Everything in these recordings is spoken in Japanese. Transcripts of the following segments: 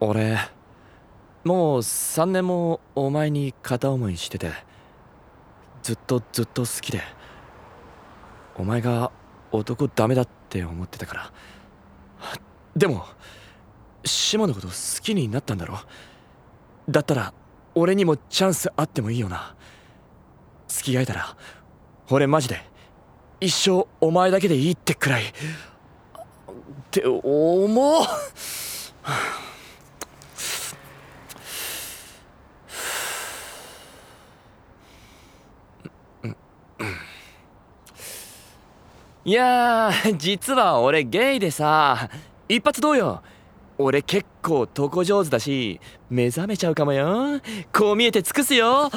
俺もう3年もお前に片思いしててずっとずっと好きでお前が男ダメだって思ってたから。でも島のこと好きになったんだろ？だったら俺にもチャンスあってもいいよな。付き合えたら俺マジで一生お前だけでいいってくらい。って思う。いやー実は俺ゲイでさ一発どうよ。俺結構床上手だし目覚めちゃうかもよ。こう見えて尽くすよ。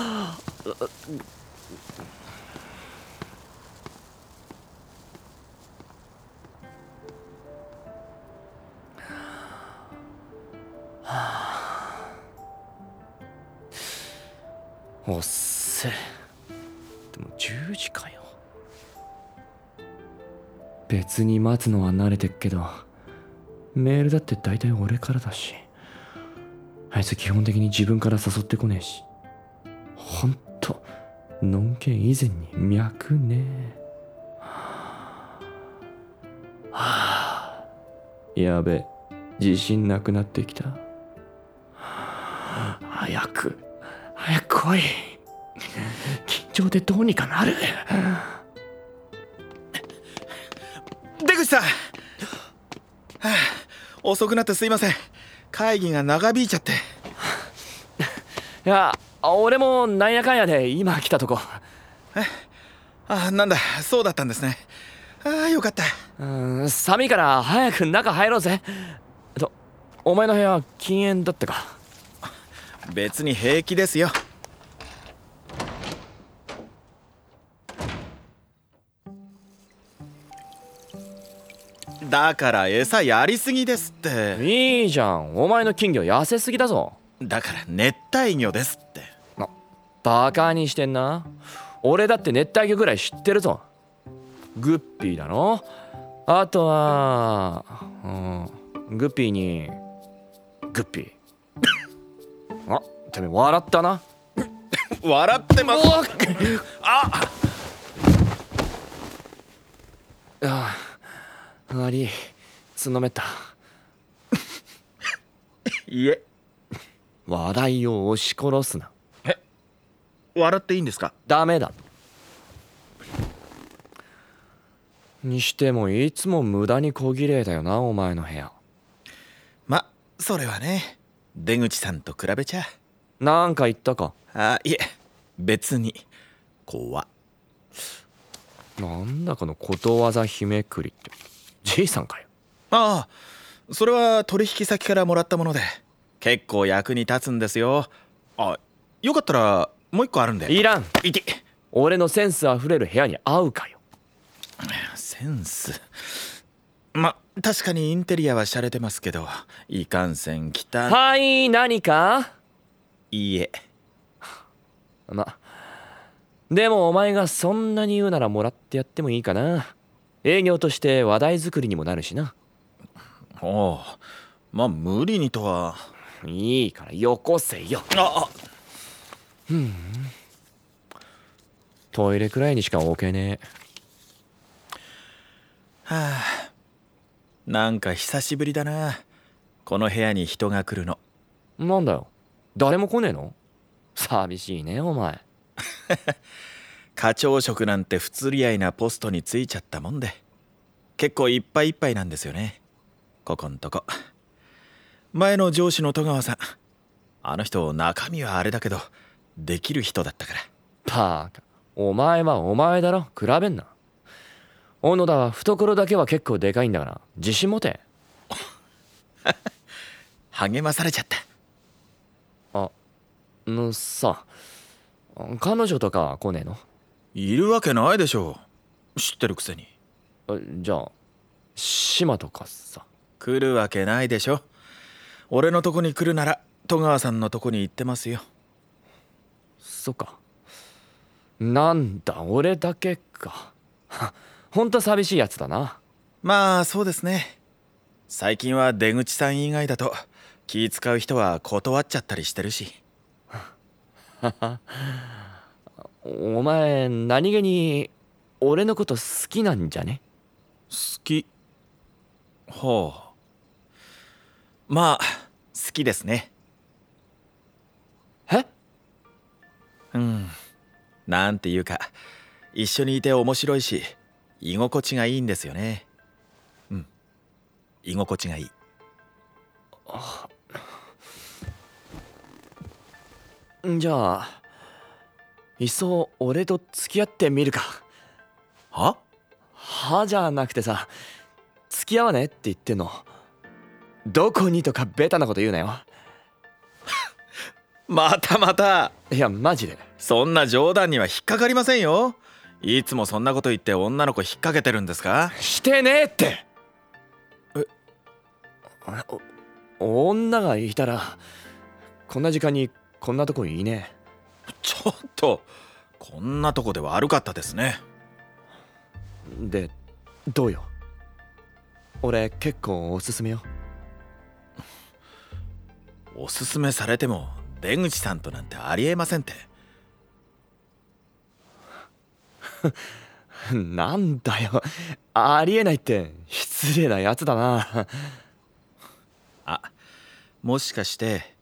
おっせ。でも10時かよ。別に待つのは慣れてっけどメールだって大体俺からだし。あいつ基本的に自分から誘ってこねえし。ほんとのんけ以前に脈ねえ。はあやべ自信なくなってきた。早く早く来い。緊張でどうにかなる。さん、はあ、遅くなってすいません。会議が長引いちゃって。いや俺もなんやかんやで今来たとこ。あなんだそうだったんですね。ああよかった。うん寒いから早く中入ろうぜ。とお前の部屋禁煙だってか。別に平気ですよだから餌やりすぎですって。いいじゃん。お前の金魚痩せすぎだぞ。だから熱帯魚ですって。バカにしてんな。俺だって熱帯魚ぐらい知ってるぞ。グッピーだろ。あとは、うん、グッピーにグッピー。あてめえ笑ったな。笑ってます。あああ悪いつのめった。いえ。話題を押し殺すな。笑っていいんですか？ダメだ。にしてもいつも無駄に小綺麗だよなお前の部屋。まそれはね。出口さんと比べちゃ。なんか言ったか？あいえ別に。怖なんだこのことわざ日めくりってじいさんかよ。ああそれは取引先からもらったもので。結構役に立つんですよ。あよかったらもう一個あるんで。いらん。いて。俺のセンスあふれる部屋に合うかよ。センス？ま確かにインテリアは洒落てますけどいかんせん汚いはい何か？いいえ。までもお前がそんなに言うならもらってやってもいいかな営業として話題作りにもなるしな。おうまあ無理にとは。いいからよこせよ。あトイレくらいにしか置けねはあ。なんか久しぶりだな。この部屋に人が来るの。えなんだよ。誰も来ねえの？寂しいねお前 課長職なんて不釣り合いなポストについちゃったもんで。結構いっぱいいっぱいなんですよね。ここんとこ。前の上司の戸川さん。あの人中身はあれだけどできる人だったから。バカお前はお前だろ。比べんな。小野田は懐だけは結構でかいんだから。自信持て。励まされちゃった。あのさ彼女とか来ねえの？いるわけないでしょう。知ってるくせに。あじゃあ島とかさ。来るわけないでしょ俺のとこに来るなら戸川さんのとこに行ってますよ。そっか。なんだ俺だけか。はほんと寂しいやつだな。まあそうですね。最近は出口さん以外だと気使う人は断っちゃったりしてるし お前何気に俺のこと好きなんじゃね？好き。ほう。まあ好きですね。え？うん。なんていうか一緒にいて面白いし居心地がいいんですよね。うん。居心地がいい。じゃあいっそ俺と付き合ってみるか。は？はじゃなくてさ付き合わねって言ってんの。どこにとかベタなこと言うなよ。またまた。いやマジで。そんな冗談には引っかかりませんよ。いつもそんなこと言って女の子引っ掛けてるんですか？してねえって。えお女がいたらこんな時間にこんなとこいね ちょっとこんなとこで悪かったですね。えでどうよ？俺結構おすすめよ。おすすめされても出口さんとなんてありえませんって。なんだよ。ありえないって失礼なやつだな。あもしかして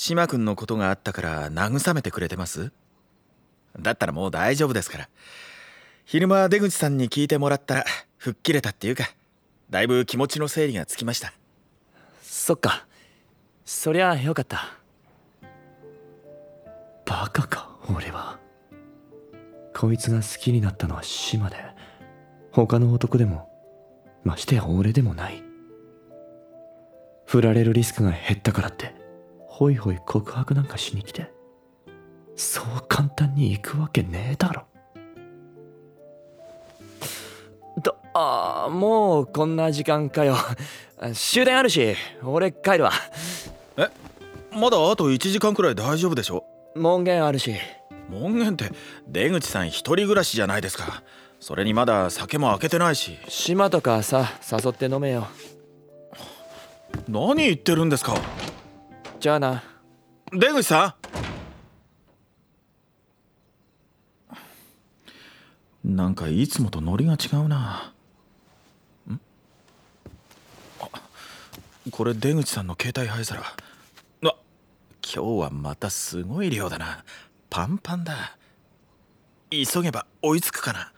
島君のことがあったから慰めてくれてます？だったらもう大丈夫ですから。昼間出口さんに聞いてもらったら吹っ切れたっていうかだいぶ気持ちの整理がつきました。そっか。そりゃよかった。バカか俺は。こいつが好きになったのは島で。他の男でも。ましてや俺でもない。振られるリスクが減ったからって。ホイホイ告白なんかしに来てそう簡単に行くわけねえだろ。とあーもうこんな時間かよ。終電あるし俺帰るわ。えまだあと1時間くらい大丈夫でしょ？門限あるし。門限って出口さん一人暮らしじゃないですか。それにまだ酒も開けてないし。島とかさ誘って飲めよ。何言ってるんですか？じゃあな出口さん？なんかいつもとノリが違うな。これ出口さんの携帯灰皿。あ今日はまたすごい量だな。パンパンだ。急げば追いつくかな。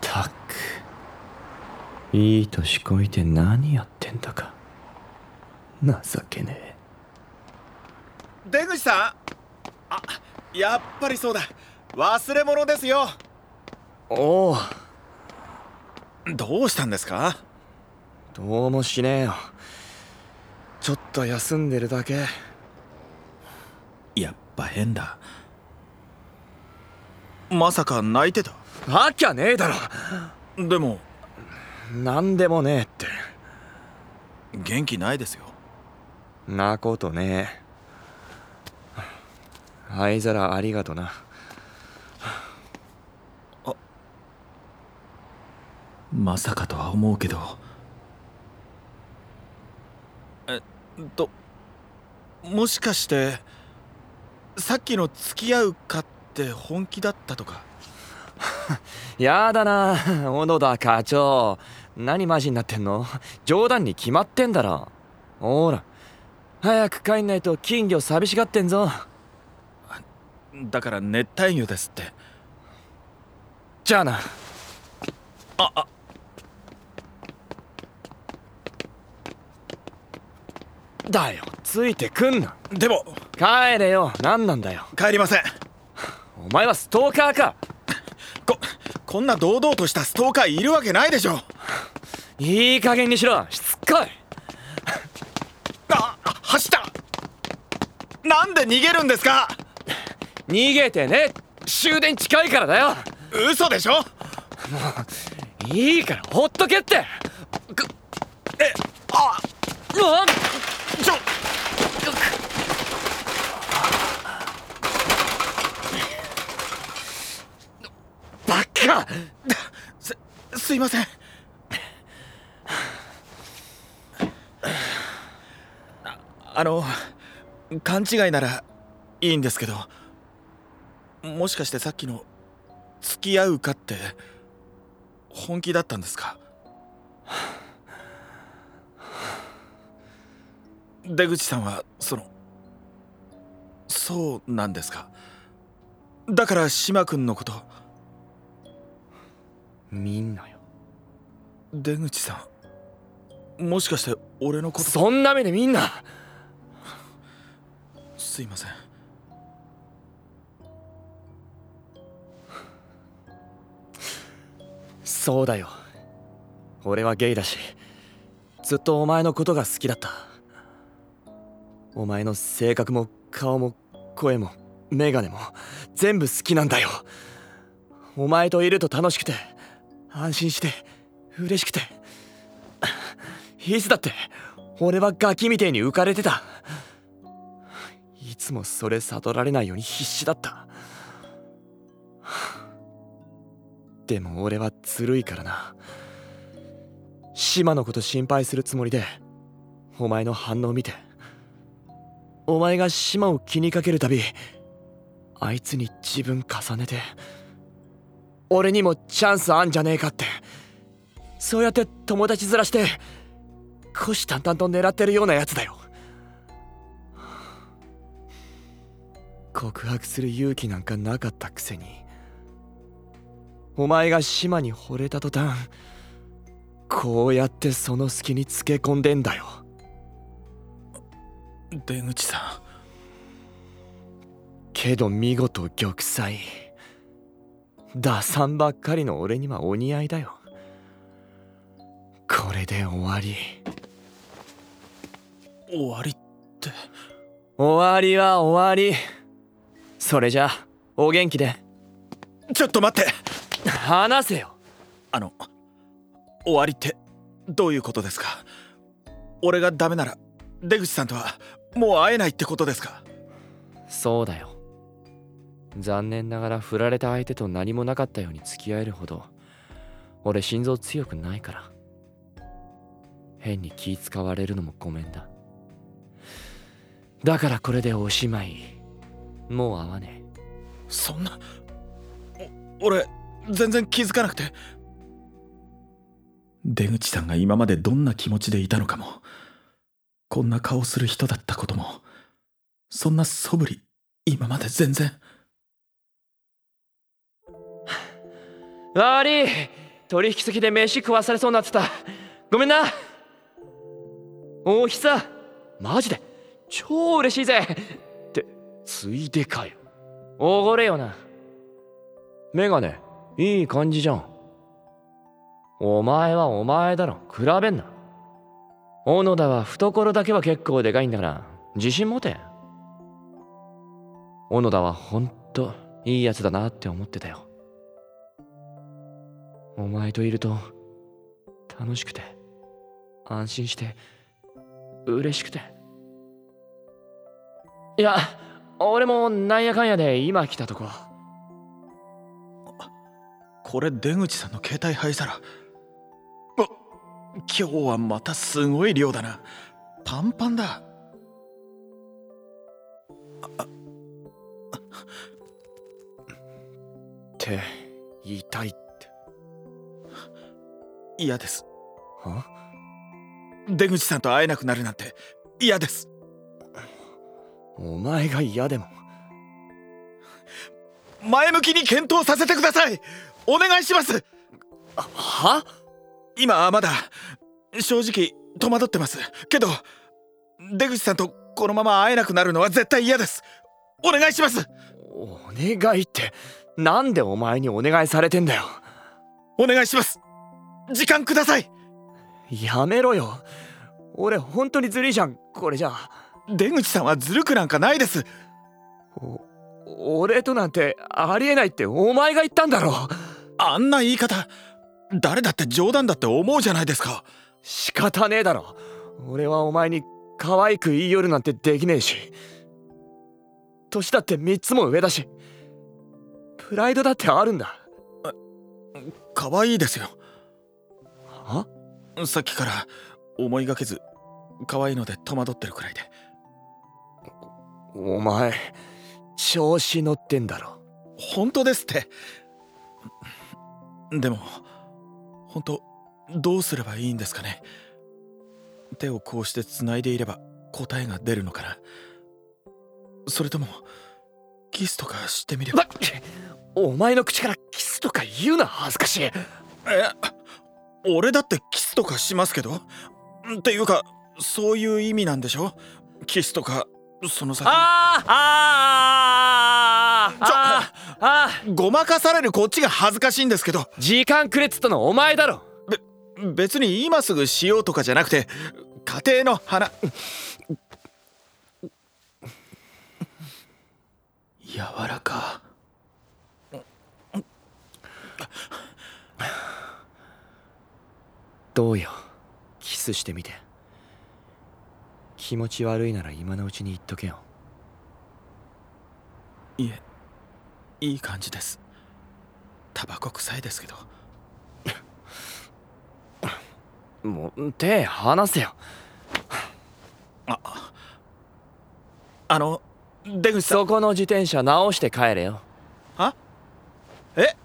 たくいい年こいて何やってんだか。情けねえ。出口さん。あやっぱりそうだ。忘れ物ですよ。おおどうしたんですか？どうもしねえよ。ちょっと休んでるだけ。やっぱ変だ。まさか泣いてた？わきゃねえだろ。でもなんでもねえって。元気ないですよ。なことねえ。灰皿ありがとな。まさかとは思うけど。えっともしかしてさっきの付き合うかって本気だったとか？やだな小野田課長。何マジになってんの？冗談に決まってんだろ。ほら早く帰んないと金魚寂しがってんぞ。だから熱帯魚ですって。じゃあな。ああ。だよついてくんな。でも。帰れよ。何なんだよ。帰りません。お前はストーカーかここんな堂々としたストーカーいるわけないでしょ。いい加減にしろ。しつっこい。あ走った。なんで逃げるんですか。逃げてね。終電近いからだよ。嘘でしょ。いいからほっとけって。くえあ。うわちょかすすいません。ああの勘違いならいいんですけどもしかしてさっきの「付き合うか」って本気だったんですか？出口さんはそのそうなんですか？だから島君のことみんなよ。出口さんもしかして俺のことそんな目でみんな。すいません。そうだよ。俺はゲイだしずっとお前のことが好きだった。お前の性格も顔も声もメガネも全部好きなんだよ。お前といると楽しくて安心して嬉しくて。いつだって俺はガキみてえに浮かれてた。いつもそれ悟られないように必死だった。でも俺はずるいからな。島のこと心配するつもりでお前の反応を見てお前が島を気にかけるたびあいつに自分重ねて俺にもチャンスあんじゃねえかって。そうやって友達ずらして虎視眈々と狙ってるようなやつだよ。告白する勇気なんかなかったくせに。お前が島に惚れた途端こうやってその隙につけ込んでんだよ。出口さけど見事玉砕打算ばっかりの俺にはお似合いだよ。これで終わり。ん終わりって。終わりは終わり。それじゃお元気で。ちょっと待って。話せよ。あの終わりってどういうことですか？俺がダメなら出口さんとはもう会えないってことですか？そうだよ残念ながら振られた相手と何もなかったように付き合えるほど俺心臓強くないから。変に気使われるのもごめんだ。だからこれでおしまい。もう会わねえ。そんな俺全然気づかなくて。出口さんが今までどんな気持ちでいたのかも。こんな顔する人だったことも。そんな素振り今まで全然。悪い。取引先で飯食わされそうになってた。ごめんな。おひさマジで。超嬉しいぜ。ってついでかよ。おごれよな。メガネ。いい感じじゃん。お前はお前だろ。比べんな。小野田は懐だけは結構でかいんだから。自信持て。小野田はほんといいやつだなって思ってたよ。お前といると楽しくて安心して嬉しくて。いや俺もなんやかんやで今来たとこ。これ出口さんの携帯灰皿あ今日はまたすごい量だな。パンパンだ。って言いたいって。嫌です。は？出口さんと会えなくなるなんて嫌です。お前が嫌でも。前向きに検討させてください。お願いします。は？今はまだ正直戸惑ってます。けど出口さんとこのまま会えなくなるのは絶対嫌です。お願いします。お願いってなんでお前にお願いされてんだよ。お願いします時間ください。やめろよ。俺本当にずるいじゃん。これじゃ出口さんはずるくなんかないです。お俺となんてありえないってお前が言ったんだろあんな言い方誰だって冗談だって思うじゃないですか。仕方ねえだろ。俺はお前に可愛く言い寄るなんてできねえし。年だって3つも上だし。プライドだってあるんだ。可愛いですよは？さっきから思いがけず可愛いので戸惑ってるくらいで。お前調子乗ってんだろ。本当ですって。でも本当どうすればいいんですかね。手をこうして繋いでいれば答えが出るのかな。それともキスとかしてみれば。なお前の口からキスとか言うな恥ずかしい。え俺だってキスとかしますけど？っていうかそういう意味なんでしょ？キスとかその先。あーあーちょあー。あー。ごまかされるこっちが恥ずかしいんですけど。時間くれっつったのお前だろ。別に今すぐしようとかじゃなくて家庭の花。柔らかどうよ。キスしてみて。気持ち悪いなら今のうちに言っとけよ。いえいい感じです。タバコ臭いですけど。もう手離せよ。あの出口さん。そこの自転車直して帰れよ。え？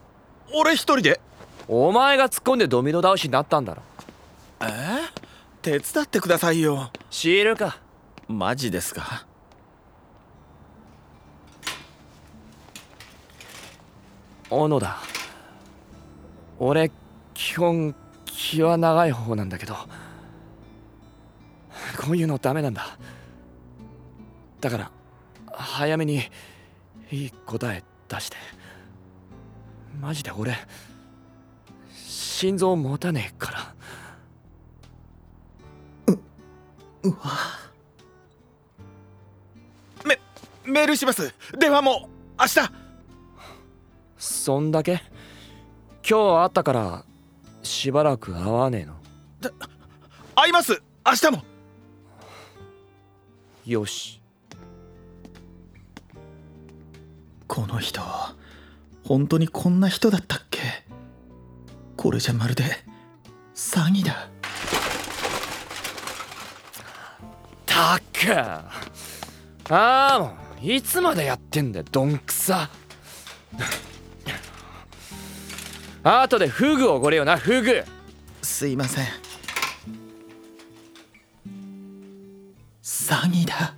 俺一人で？お前が突っ込んでドミノ倒しになったんだろえ？ー手伝ってくださいよ。シールか。マジですか？小野だ。俺基本気は長い方なんだけど。こういうのダメなんだ。だから早めにいい答え出して。マジで俺心臓持たねえからうわメメールします。電話も。明日。そんだけ？今日会ったからしばらく会わねえの？会います。明日も。よし。この人本当にこんな人だったっけ？これじゃまるで詐欺だたくああもういつまでやってんだよどんくさ。後でフグをごれよなフグ。すいません。詐欺だ。